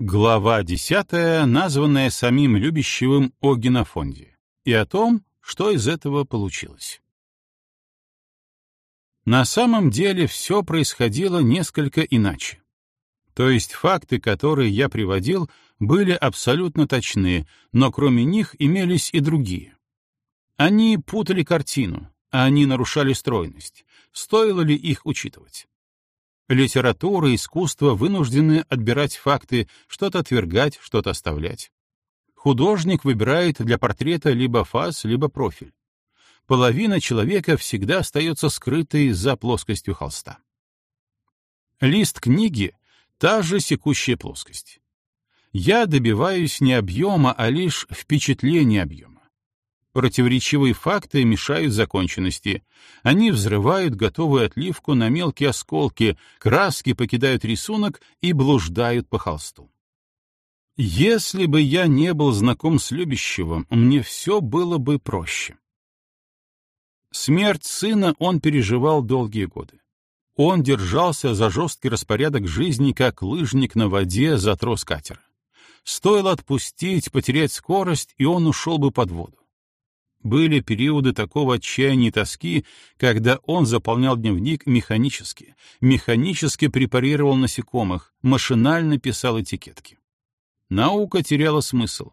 Глава десятая, названная самим Любящевым о генофонде, и о том, что из этого получилось. На самом деле все происходило несколько иначе. То есть факты, которые я приводил, были абсолютно точны, но кроме них имелись и другие. Они путали картину, а они нарушали стройность. Стоило ли их учитывать? Литература искусство вынуждены отбирать факты, что-то отвергать, что-то оставлять. Художник выбирает для портрета либо фас, либо профиль. Половина человека всегда остается скрытой за плоскостью холста. Лист книги — та же секущая плоскость. Я добиваюсь не объема, а лишь впечатления объема. Противоречивые факты мешают законченности. Они взрывают готовую отливку на мелкие осколки, краски покидают рисунок и блуждают по холсту. Если бы я не был знаком с любящим, мне все было бы проще. Смерть сына он переживал долгие годы. Он держался за жесткий распорядок жизни, как лыжник на воде за трос катера. Стоило отпустить, потерять скорость, и он ушел бы под воду. Были периоды такого отчаяния и тоски, когда он заполнял дневник механически, механически препарировал насекомых, машинально писал этикетки. Наука теряла смысл.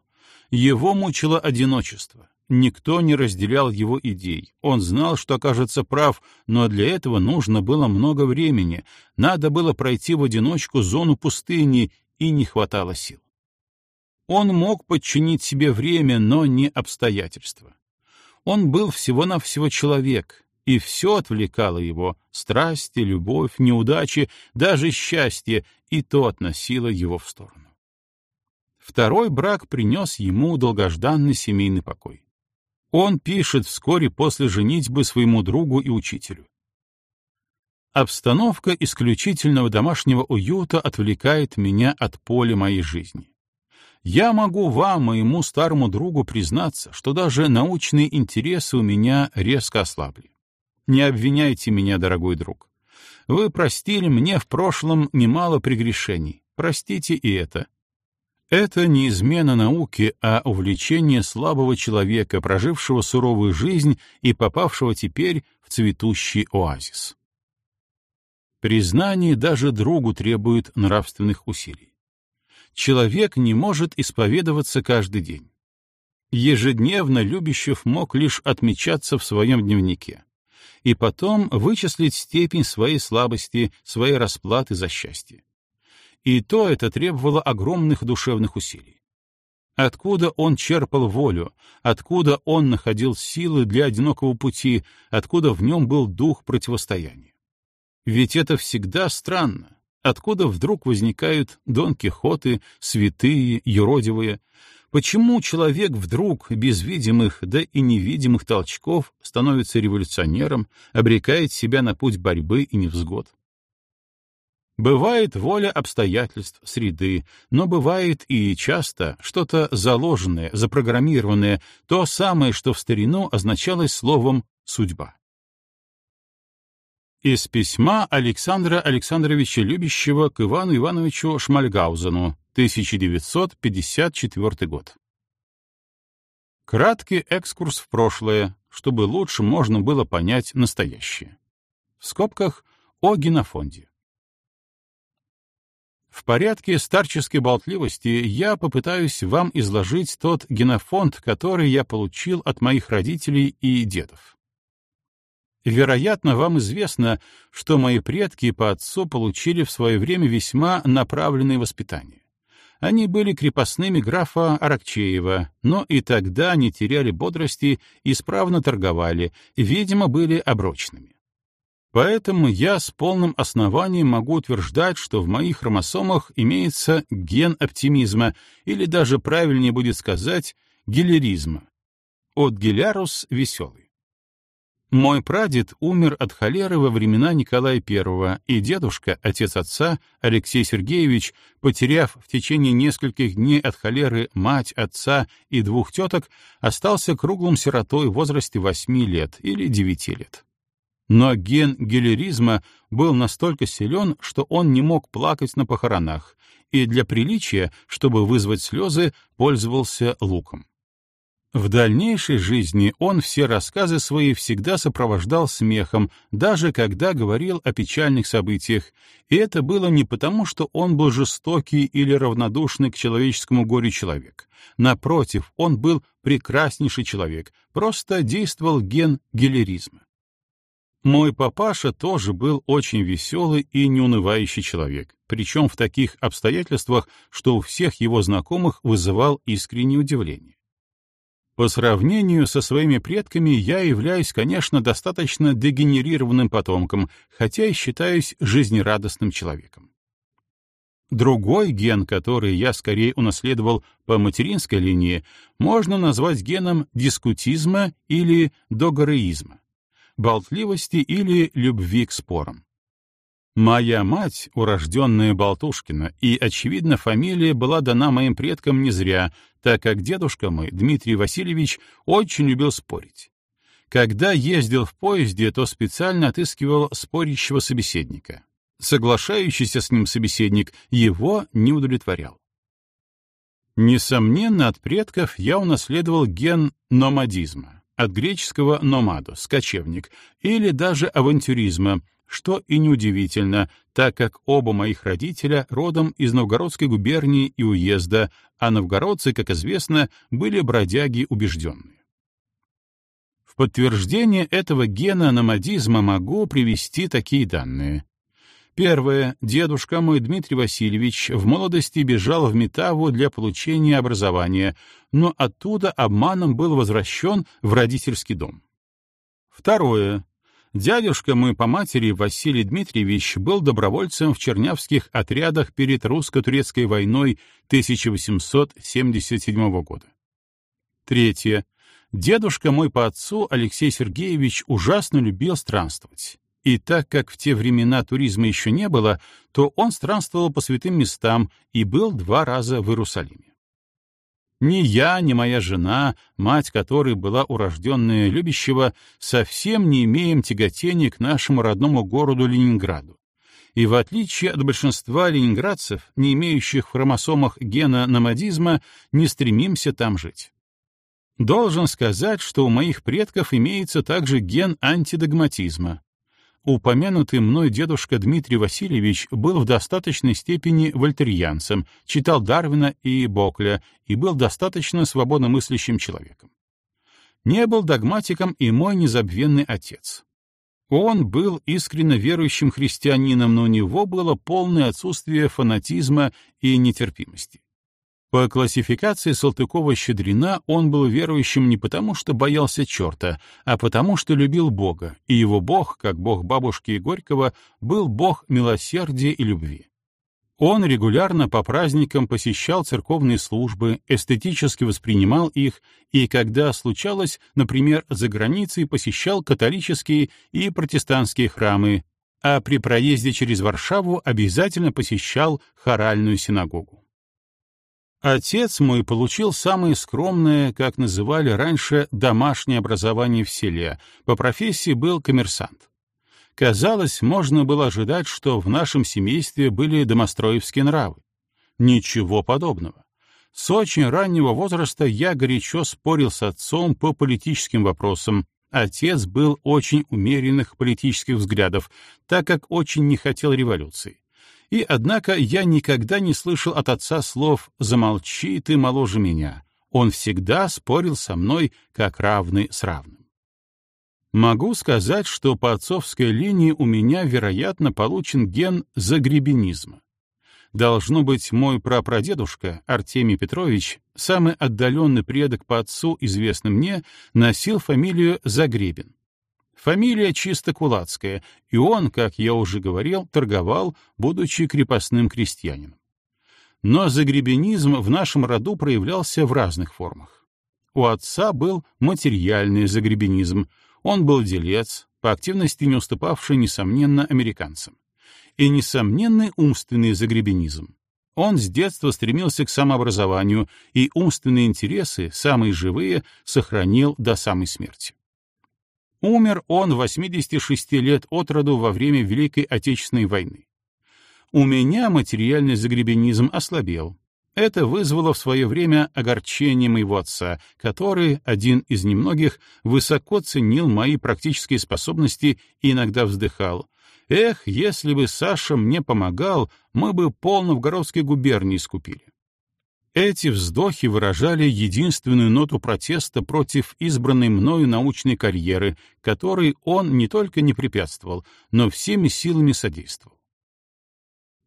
Его мучило одиночество. Никто не разделял его идей. Он знал, что окажется прав, но для этого нужно было много времени. Надо было пройти в одиночку зону пустыни, и не хватало сил. Он мог подчинить себе время, но не обстоятельства. Он был всего-навсего человек, и все отвлекало его — страсти, любовь, неудачи, даже счастье, и то относило его в сторону. Второй брак принес ему долгожданный семейный покой. Он пишет вскоре после женитьбы своему другу и учителю. Обстановка исключительного домашнего уюта отвлекает меня от поля моей жизни. Я могу вам, моему старому другу, признаться, что даже научные интересы у меня резко ослабли. Не обвиняйте меня, дорогой друг. Вы простили мне в прошлом немало прегрешений. Простите и это. Это не измена науки, а увлечение слабого человека, прожившего суровую жизнь и попавшего теперь в цветущий оазис. Признание даже другу требует нравственных усилий человек не может исповедоваться каждый день. Ежедневно Любящев мог лишь отмечаться в своем дневнике и потом вычислить степень своей слабости, своей расплаты за счастье. И то это требовало огромных душевных усилий. Откуда он черпал волю, откуда он находил силы для одинокого пути, откуда в нем был дух противостояния. Ведь это всегда странно Откуда вдруг возникают Дон Кихоты, святые, юродивые? Почему человек вдруг, без видимых, да и невидимых толчков, становится революционером, обрекает себя на путь борьбы и невзгод? Бывает воля обстоятельств, среды, но бывает и часто что-то заложенное, запрограммированное, то самое, что в старину означалось словом «судьба». Из письма Александра Александровича Любящего к Ивану Ивановичу Шмальгаузену, 1954 год. Краткий экскурс в прошлое, чтобы лучше можно было понять настоящее. В скобках о генофонде. В порядке старческой болтливости я попытаюсь вам изложить тот генофонд, который я получил от моих родителей и дедов. Вероятно, вам известно, что мои предки по отцу получили в свое время весьма направленное воспитание. Они были крепостными графа Аракчеева, но и тогда не теряли бодрости, исправно торговали, видимо, были оброчными. Поэтому я с полным основанием могу утверждать, что в моих хромосомах имеется ген оптимизма, или даже правильнее будет сказать, гелеризма. От гелярус — веселый. Мой прадед умер от холеры во времена Николая I, и дедушка, отец отца, Алексей Сергеевич, потеряв в течение нескольких дней от холеры мать, отца и двух теток, остался круглым сиротой в возрасте восьми лет или девяти лет. Но ген гелеризма был настолько силен, что он не мог плакать на похоронах, и для приличия, чтобы вызвать слезы, пользовался луком. В дальнейшей жизни он все рассказы свои всегда сопровождал смехом, даже когда говорил о печальных событиях, и это было не потому, что он был жестокий или равнодушный к человеческому горю человек. Напротив, он был прекраснейший человек, просто действовал ген гелеризма. Мой папаша тоже был очень веселый и неунывающий человек, причем в таких обстоятельствах, что у всех его знакомых вызывал искреннее удивление. По сравнению со своими предками я являюсь, конечно, достаточно дегенерированным потомком, хотя и считаюсь жизнерадостным человеком. Другой ген, который я скорее унаследовал по материнской линии, можно назвать геном дискутизма или догореизма, болтливости или любви к спорам. Моя мать, урожденная Болтушкина, и, очевидно, фамилия была дана моим предкам не зря, так как дедушка мой, Дмитрий Васильевич, очень любил спорить. Когда ездил в поезде, то специально отыскивал спорящего собеседника. Соглашающийся с ним собеседник его не удовлетворял. Несомненно, от предков я унаследовал ген номадизма, от греческого «номадос» — кочевник, или даже авантюризма — что и неудивительно, так как оба моих родителя родом из Новгородской губернии и уезда, а новгородцы, как известно, были бродяги убежденные. В подтверждение этого гена номадизма могу привести такие данные. Первое. Дедушка мой Дмитрий Васильевич в молодости бежал в Метаву для получения образования, но оттуда обманом был возвращен в родительский дом. Второе. Дядюшка мой по матери Василий Дмитриевич был добровольцем в чернявских отрядах перед русско-турецкой войной 1877 года. Третье. Дедушка мой по отцу Алексей Сергеевич ужасно любил странствовать. И так как в те времена туризма еще не было, то он странствовал по святым местам и был два раза в Иерусалиме. Ни я, ни моя жена, мать которой была урожденная любящего, совсем не имеем тяготения к нашему родному городу Ленинграду. И в отличие от большинства ленинградцев, не имеющих в хромосомах гена номадизма, не стремимся там жить. Должен сказать, что у моих предков имеется также ген антидогматизма, Упомянутый мной дедушка Дмитрий Васильевич был в достаточной степени вольтерьянцем, читал Дарвина и Бокля и был достаточно свободомыслящим человеком. Не был догматиком и мой незабвенный отец. Он был искренне верующим христианином, но у него было полное отсутствие фанатизма и нетерпимости. По классификации Салтыкова-Щедрина он был верующим не потому, что боялся черта, а потому, что любил Бога, и его Бог, как Бог бабушки и Горького, был Бог милосердия и любви. Он регулярно по праздникам посещал церковные службы, эстетически воспринимал их, и когда случалось, например, за границей посещал католические и протестантские храмы, а при проезде через Варшаву обязательно посещал хоральную синагогу. Отец мой получил самое скромное, как называли раньше, домашнее образование в селе, по профессии был коммерсант. Казалось, можно было ожидать, что в нашем семействе были домостроевские нравы. Ничего подобного. С очень раннего возраста я горячо спорил с отцом по политическим вопросам. Отец был очень умеренных политических взглядов, так как очень не хотел революции. И, однако, я никогда не слышал от отца слов «замолчи, ты моложе меня». Он всегда спорил со мной как равный с равным. Могу сказать, что по отцовской линии у меня, вероятно, получен ген загребенизма. Должно быть, мой прапрадедушка, Артемий Петрович, самый отдаленный предок по отцу, известный мне, носил фамилию Загребин. Фамилия чисто кулацкая, и он, как я уже говорил, торговал, будучи крепостным крестьянином. Но загребенизм в нашем роду проявлялся в разных формах. У отца был материальный загребенизм, он был делец, по активности не уступавший, несомненно, американцам. И несомненный умственный загребенизм. Он с детства стремился к самообразованию, и умственные интересы, самые живые, сохранил до самой смерти. Умер он 86 лет от роду во время Великой Отечественной войны. У меня материальный загребенизм ослабел. Это вызвало в свое время огорчение моего отца, который, один из немногих, высоко ценил мои практические способности и иногда вздыхал. «Эх, если бы Саша мне помогал, мы бы пол Новгородской губернии скупили». Эти вздохи выражали единственную ноту протеста против избранной мною научной карьеры, которой он не только не препятствовал, но всеми силами содействовал.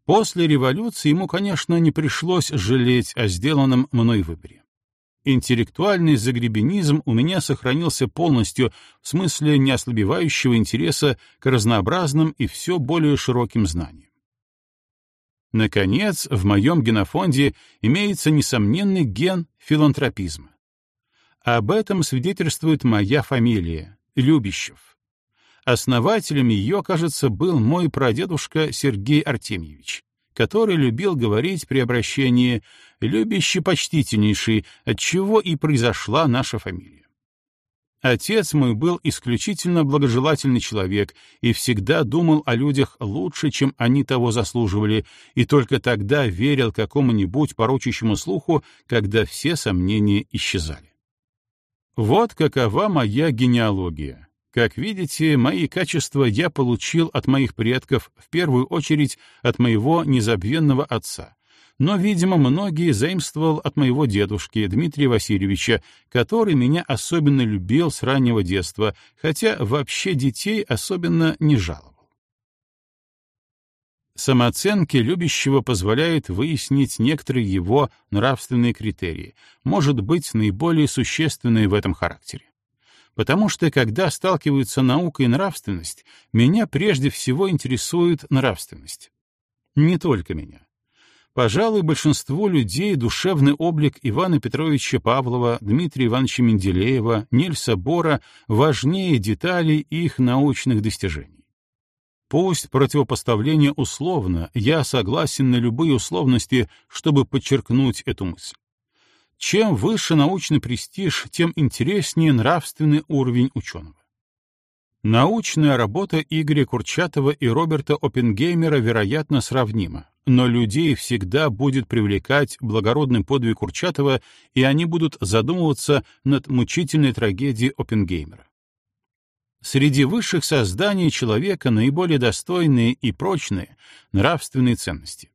После революции ему, конечно, не пришлось жалеть о сделанном мной выборе. Интеллектуальный загребенизм у меня сохранился полностью в смысле неослабевающего интереса к разнообразным и все более широким знаниям. Наконец, в моем генофонде имеется несомненный ген филантропизма. Об этом свидетельствует моя фамилия — Любищев. Основателем ее, кажется, был мой прадедушка Сергей Артемьевич, который любил говорить при обращении «любящий почтительнейший», от чего и произошла наша фамилия. Отец мой был исключительно благожелательный человек и всегда думал о людях лучше, чем они того заслуживали, и только тогда верил какому-нибудь порочащему слуху, когда все сомнения исчезали. Вот какова моя генеалогия. Как видите, мои качества я получил от моих предков, в первую очередь от моего незабвенного отца, но, видимо, многие заимствовал от моего дедушки Дмитрия Васильевича, который меня особенно любил с раннего детства, хотя вообще детей особенно не жаловал. Самооценки любящего позволяет выяснить некоторые его нравственные критерии, может быть, наиболее существенные в этом характере. Потому что, когда сталкиваются наука и нравственность, меня прежде всего интересует нравственность. Не только меня. Пожалуй, большинству людей душевный облик Ивана Петровича Павлова, Дмитрия Ивановича Менделеева, Нильса Бора важнее деталей их научных достижений. Пусть противопоставление условно, я согласен на любые условности, чтобы подчеркнуть эту мысль. Чем выше научный престиж, тем интереснее нравственный уровень ученого. Научная работа Игоря Курчатова и Роберта Оппенгеймера, вероятно, сравнима, но людей всегда будет привлекать благородный подвиг Курчатова, и они будут задумываться над мучительной трагедией Оппенгеймера. Среди высших созданий человека наиболее достойные и прочные нравственные ценности.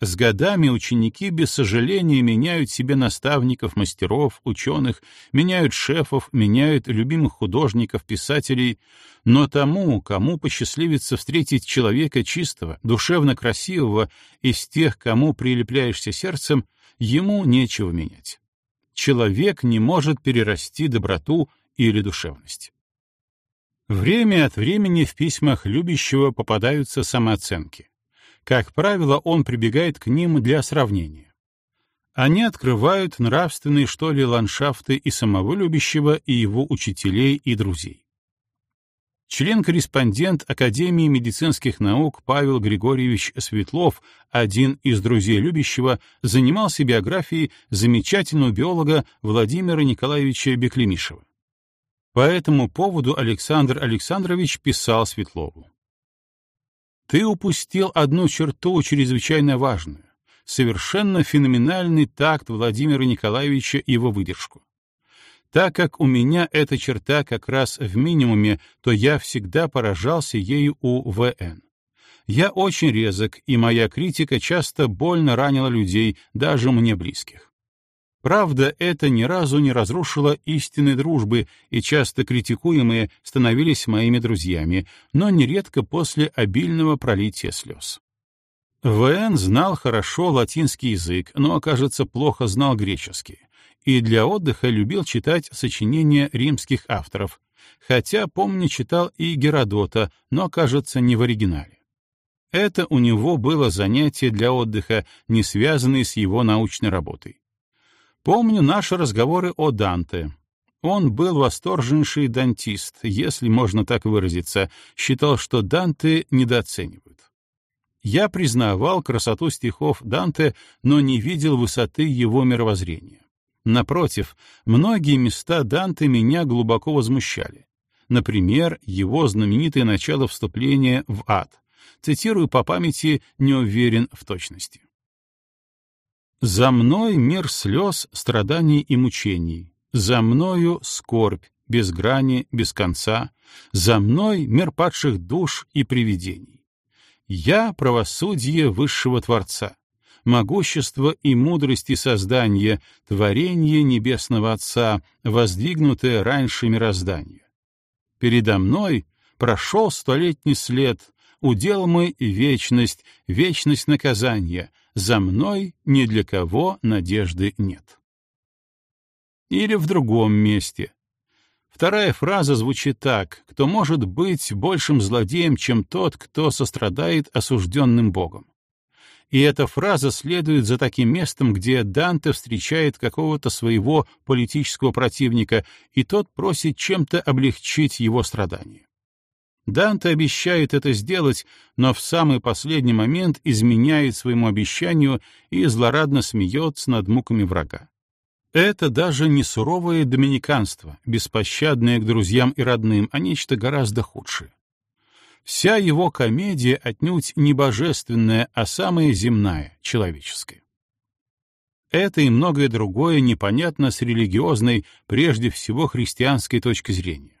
С годами ученики без сожаления меняют себе наставников, мастеров, ученых, меняют шефов, меняют любимых художников, писателей, но тому, кому посчастливится встретить человека чистого, душевно красивого, из тех, кому прилепляешься сердцем, ему нечего менять. Человек не может перерасти доброту или душевность. Время от времени в письмах любящего попадаются самооценки. Как правило, он прибегает к ним для сравнения. Они открывают нравственные, что ли, ландшафты и самого любящего, и его учителей и друзей. Член-корреспондент Академии медицинских наук Павел Григорьевич Светлов, один из друзей любящего, занимался биографией замечательного биолога Владимира Николаевича Беклемишева. По этому поводу Александр Александрович писал Светлову. Ты упустил одну черту чрезвычайно важную — совершенно феноменальный такт Владимира Николаевича и его выдержку. Так как у меня эта черта как раз в минимуме, то я всегда поражался ею у ВН. Я очень резок, и моя критика часто больно ранила людей, даже мне близких. Правда, это ни разу не разрушило истинной дружбы, и часто критикуемые становились моими друзьями, но нередко после обильного пролития слез. В.Н. знал хорошо латинский язык, но, кажется, плохо знал греческий, и для отдыха любил читать сочинения римских авторов, хотя, помню, читал и Геродота, но, кажется, не в оригинале. Это у него было занятие для отдыха, не связанное с его научной работой. Помню наши разговоры о Данте. Он был восторженнейший дантист, если можно так выразиться, считал, что Данте недооценивают. Я признавал красоту стихов Данте, но не видел высоты его мировоззрения. Напротив, многие места Данте меня глубоко возмущали. например, его знаменитое начало вступления в ад. Цитирую по памяти, не уверен в точности. «За мной мир слез, страданий и мучений, за мною скорбь, без грани, без конца, за мной мир падших душ и привидений. Я — правосудие высшего Творца, могущество и мудрости создания, творение Небесного Отца, воздвигнутое раньше мироздания. Передо мной прошел столетний след, удел мой вечность, вечность наказания, за мной ни для кого надежды нет. Или в другом месте. Вторая фраза звучит так «Кто может быть большим злодеем, чем тот, кто сострадает осужденным Богом?» И эта фраза следует за таким местом, где Данте встречает какого-то своего политического противника, и тот просит чем-то облегчить его страдания. Данте обещает это сделать, но в самый последний момент изменяет своему обещанию и злорадно смеется над муками врага. Это даже не суровое доминиканство, беспощадное к друзьям и родным, а нечто гораздо худшее. Вся его комедия отнюдь не божественная, а самая земная, человеческая. Это и многое другое непонятно с религиозной, прежде всего христианской точки зрения.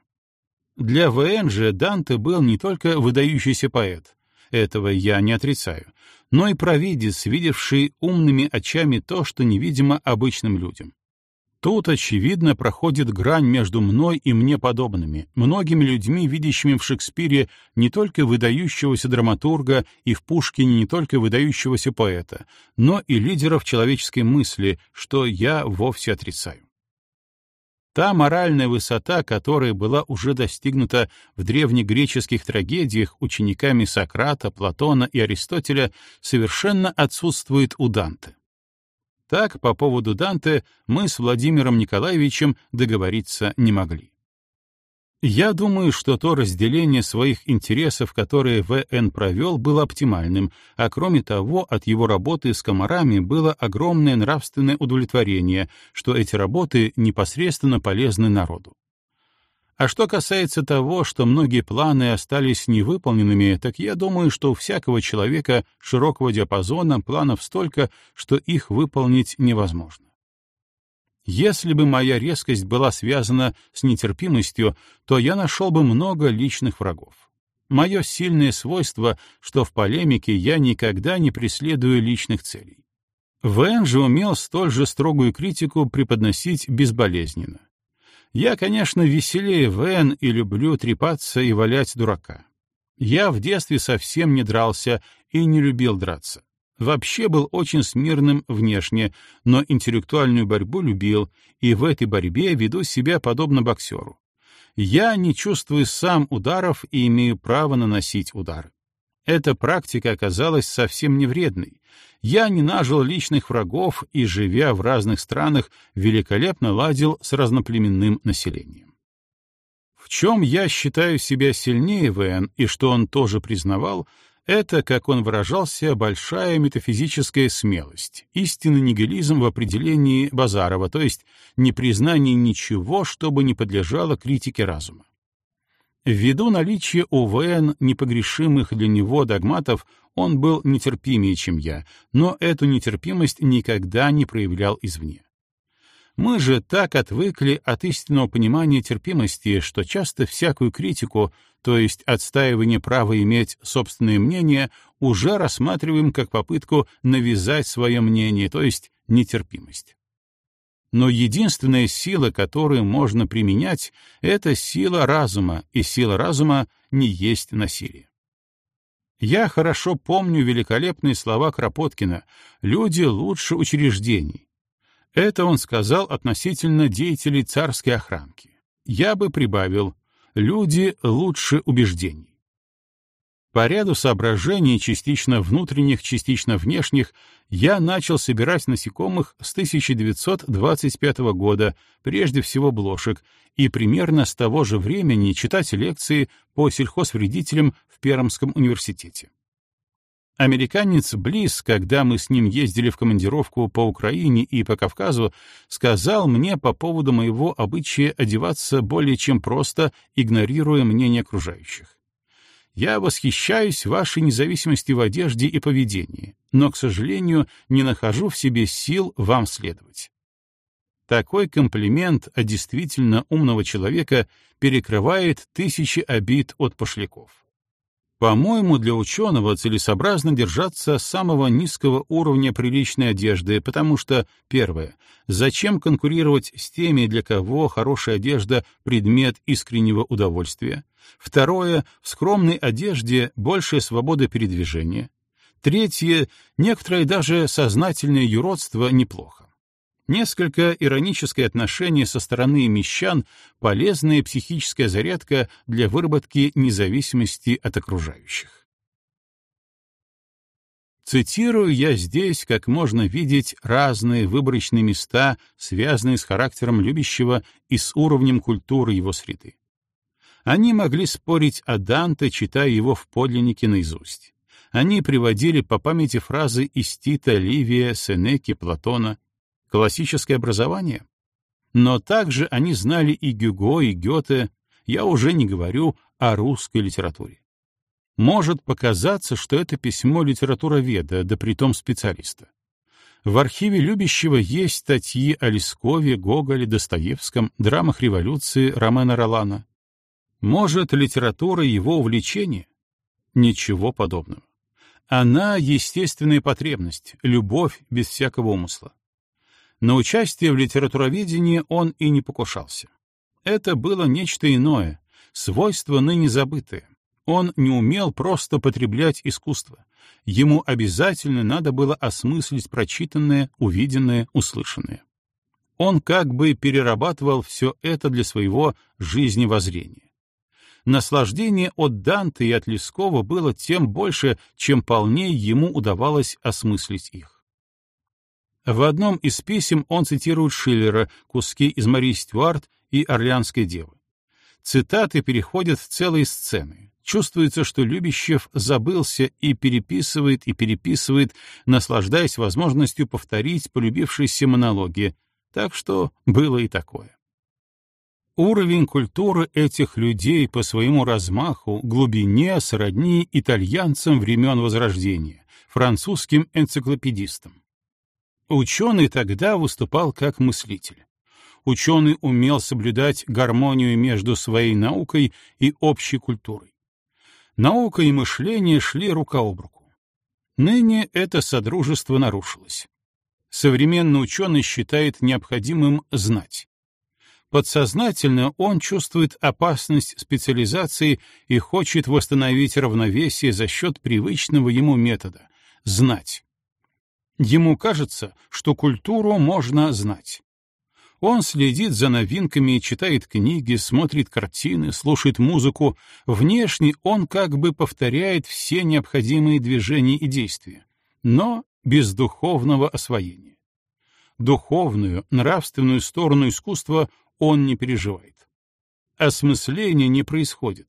Для ВН же Данте был не только выдающийся поэт, этого я не отрицаю, но и провидец, видевший умными очами то, что невидимо обычным людям. Тут, очевидно, проходит грань между мной и мне подобными, многими людьми, видящими в Шекспире не только выдающегося драматурга и в Пушкине не только выдающегося поэта, но и лидеров человеческой мысли, что я вовсе отрицаю. Та моральная высота, которая была уже достигнута в древнегреческих трагедиях учениками Сократа, Платона и Аристотеля, совершенно отсутствует у Данте. Так, по поводу Данте мы с Владимиром Николаевичем договориться не могли. Я думаю, что то разделение своих интересов, которое В.Н. провел, было оптимальным, а кроме того, от его работы с комарами было огромное нравственное удовлетворение, что эти работы непосредственно полезны народу. А что касается того, что многие планы остались невыполненными, так я думаю, что у всякого человека широкого диапазона планов столько, что их выполнить невозможно. Если бы моя резкость была связана с нетерпимостью, то я нашел бы много личных врагов. Мое сильное свойство, что в полемике я никогда не преследую личных целей. Вэн же умел столь же строгую критику преподносить безболезненно. Я, конечно, веселее Вен и люблю трепаться и валять дурака. Я в детстве совсем не дрался и не любил драться. Вообще был очень смирным внешне, но интеллектуальную борьбу любил, и в этой борьбе веду себя подобно боксеру. Я не чувствую сам ударов и имею право наносить удары. Эта практика оказалась совсем не вредной. Я не нажил личных врагов и, живя в разных странах, великолепно ладил с разноплеменным населением. В чем я считаю себя сильнее ВН, и что он тоже признавал, это, как он выражался, большая метафизическая смелость, истинный нигилизм в определении Базарова, то есть непризнание ничего, что бы не подлежало критике разума. Ввиду наличия у ВН непогрешимых для него догматов, он был нетерпимее, чем я, но эту нетерпимость никогда не проявлял извне. Мы же так отвыкли от истинного понимания терпимости, что часто всякую критику, то есть отстаивание права иметь собственное мнение, уже рассматриваем как попытку навязать свое мнение, то есть нетерпимость. Но единственная сила, которую можно применять, это сила разума, и сила разума не есть насилие. Я хорошо помню великолепные слова Кропоткина «люди лучше учреждений». Это он сказал относительно деятелей царской охранки. Я бы прибавил «люди лучше убеждений». По ряду соображений, частично внутренних, частично внешних, я начал собирать насекомых с 1925 года, прежде всего блошек, и примерно с того же времени читать лекции по сельхозвредителям в Пермском университете. Американец Близ, когда мы с ним ездили в командировку по Украине и по Кавказу, сказал мне по поводу моего обычая одеваться более чем просто, игнорируя мнение окружающих. Я восхищаюсь вашей независимости в одежде и поведении, но, к сожалению, не нахожу в себе сил вам следовать. Такой комплимент от действительно умного человека перекрывает тысячи обид от пошляков. По-моему, для ученого целесообразно держаться самого низкого уровня приличной одежды, потому что, первое, зачем конкурировать с теми, для кого хорошая одежда — предмет искреннего удовольствия? Второе, в скромной одежде большая свобода передвижения. Третье, некоторое даже сознательное юродство неплохо. Несколько ироническое отношение со стороны мещан — полезная психическая зарядка для выработки независимости от окружающих. Цитирую я здесь, как можно видеть, разные выборочные места, связанные с характером любящего и с уровнем культуры его среды. Они могли спорить о Данте, читая его в подлиннике наизусть. Они приводили по памяти фразы из Тита, Ливия, Сенеки, Платона, классическое образование. Но также они знали и Гюго, и Гёте, я уже не говорю о русской литературе. Может показаться, что это письмо литературоведа, да притом специалиста. В архиве любящего есть статьи о Лескове, Гоголе, Достоевском, драмах революции Ромена Ролана. Может, литература его увлечение? Ничего подобного. Она — естественная потребность, любовь без всякого умысла. На участие в литературоведении он и не покушался. Это было нечто иное, свойство ныне забытое. Он не умел просто потреблять искусство. Ему обязательно надо было осмыслить прочитанное, увиденное, услышанное. Он как бы перерабатывал все это для своего жизневоззрения. Наслаждение от Данте и от Лескова было тем больше, чем полнее ему удавалось осмыслить их. В одном из писем он цитирует Шиллера, куски из Марии Стюарт и Орлеанской девы. Цитаты переходят в целые сцены. Чувствуется, что Любящев забылся и переписывает и переписывает, наслаждаясь возможностью повторить полюбившиеся монологи, так что было и такое. Уровень культуры этих людей по своему размаху, глубине сродни итальянцам времен Возрождения, французским энциклопедистам. Ученый тогда выступал как мыслитель. Ученый умел соблюдать гармонию между своей наукой и общей культурой. Наука и мышление шли рука об руку. Ныне это содружество нарушилось. Современный ученый считает необходимым знать. Подсознательно он чувствует опасность специализации и хочет восстановить равновесие за счет привычного ему метода — знать. Ему кажется, что культуру можно знать. Он следит за новинками, читает книги, смотрит картины, слушает музыку. Внешне он как бы повторяет все необходимые движения и действия, но без духовного освоения. Духовную, нравственную сторону искусства он не переживает. Осмысление не происходит.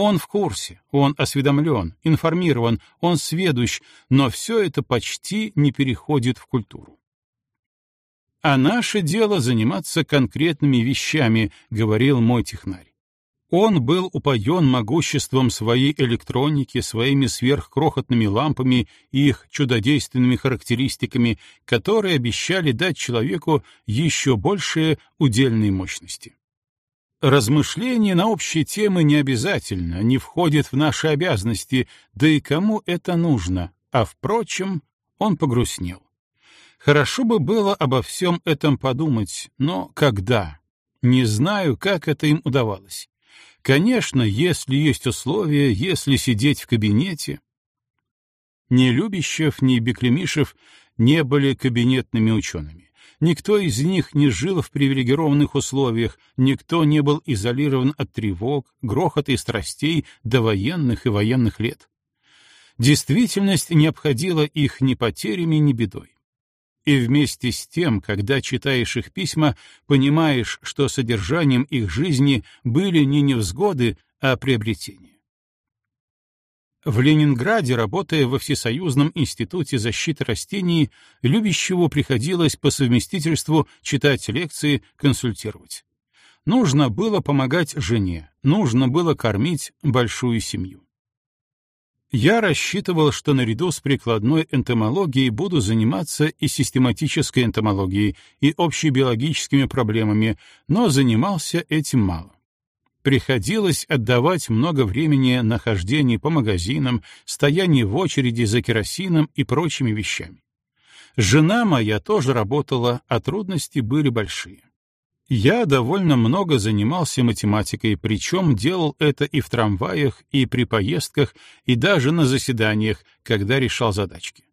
Он в курсе, он осведомлен, информирован, он сведущ, но все это почти не переходит в культуру. «А наше дело заниматься конкретными вещами», — говорил мой технарь. Он был упоен могуществом своей электроники, своими сверхкрохотными лампами и их чудодейственными характеристиками, которые обещали дать человеку еще большие удельные мощности. Размышления на общие темы не обязательно, не входят в наши обязанности, да и кому это нужно, а, впрочем, он погрустнел. Хорошо бы было обо всем этом подумать, но когда? Не знаю, как это им удавалось. Конечно, если есть условия, если сидеть в кабинете. Ни Любящев, ни Беклемишев не были кабинетными учеными. Никто из них не жил в привилегированных условиях, никто не был изолирован от тревог, грохота и страстей до военных и военных лет. Действительность не обходила их ни потерями, ни бедой. И вместе с тем, когда читаешь их письма, понимаешь, что содержанием их жизни были не невзгоды, а приобретения. В Ленинграде, работая во Всесоюзном институте защиты растений, Любящему приходилось по совместительству читать лекции, консультировать. Нужно было помогать жене, нужно было кормить большую семью. Я рассчитывал, что наряду с прикладной энтомологией буду заниматься и систематической энтомологией, и общебиологическими проблемами, но занимался этим мало. Приходилось отдавать много времени на хождение по магазинам, стояние в очереди за керосином и прочими вещами. Жена моя тоже работала, а трудности были большие. Я довольно много занимался математикой, причем делал это и в трамваях, и при поездках, и даже на заседаниях, когда решал задачки.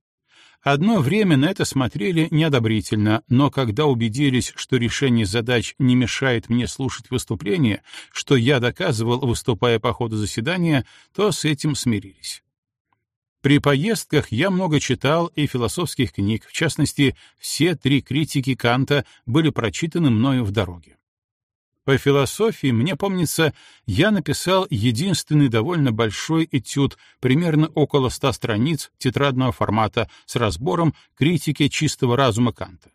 Одно время на это смотрели неодобрительно, но когда убедились, что решение задач не мешает мне слушать выступления, что я доказывал, выступая по ходу заседания, то с этим смирились. При поездках я много читал и философских книг, в частности, все три критики Канта были прочитаны мною в дороге. По философии, мне помнится, я написал единственный довольно большой этюд, примерно около ста страниц тетрадного формата с разбором критики чистого разума Канта.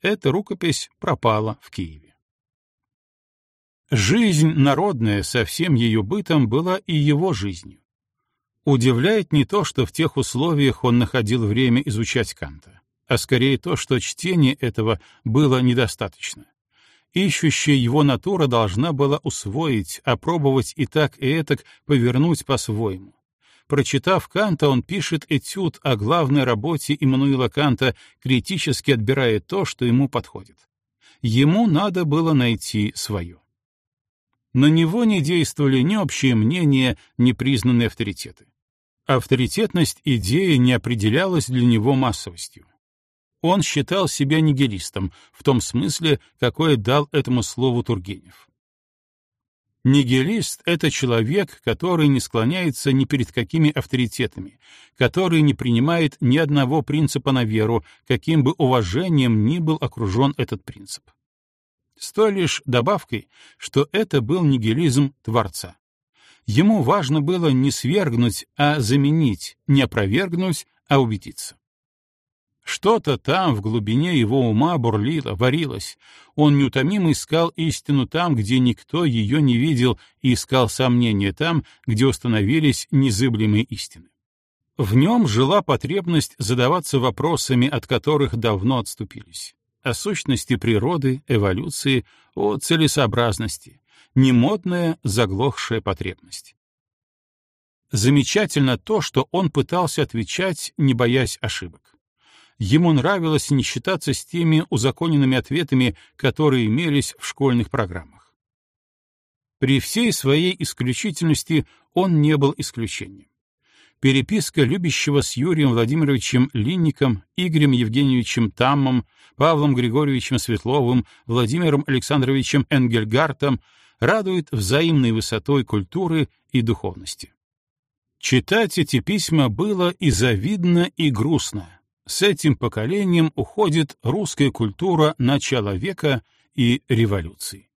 Эта рукопись пропала в Киеве. Жизнь народная со всем ее бытом была и его жизнью. Удивляет не то, что в тех условиях он находил время изучать Канта, а скорее то, что чтение этого было недостаточно. Ищущая его натура должна была усвоить, опробовать и так, и этак повернуть по-своему. Прочитав Канта, он пишет этюд о главной работе Иммануила Канта, критически отбирая то, что ему подходит. Ему надо было найти свое. На него не действовали ни общие мнения, ни признанные авторитеты. Авторитетность идеи не определялась для него массовостью. Он считал себя нигилистом, в том смысле, какое дал этому слову Тургенев. Нигилист — это человек, который не склоняется ни перед какими авторитетами, который не принимает ни одного принципа на веру, каким бы уважением ни был окружен этот принцип. С той лишь добавкой, что это был нигилизм Творца. Ему важно было не свергнуть, а заменить, не опровергнуть, а убедиться. Что-то там, в глубине его ума, бурлило, варилось. Он неутомимо искал истину там, где никто ее не видел, и искал сомнения там, где установились незыблемые истины. В нем жила потребность задаваться вопросами, от которых давно отступились. О сущности природы, эволюции, о целесообразности, немодная заглохшая потребность. Замечательно то, что он пытался отвечать, не боясь ошибок. Ему нравилось не считаться с теми узаконенными ответами, которые имелись в школьных программах. При всей своей исключительности он не был исключением. Переписка любящего с Юрием Владимировичем Линником, Игорем Евгеньевичем Таммом, Павлом Григорьевичем Светловым, Владимиром Александровичем Энгельгартом радует взаимной высотой культуры и духовности. Читать эти письма было и завидно, и грустно. С этим поколением уходит русская культура начала века и революции.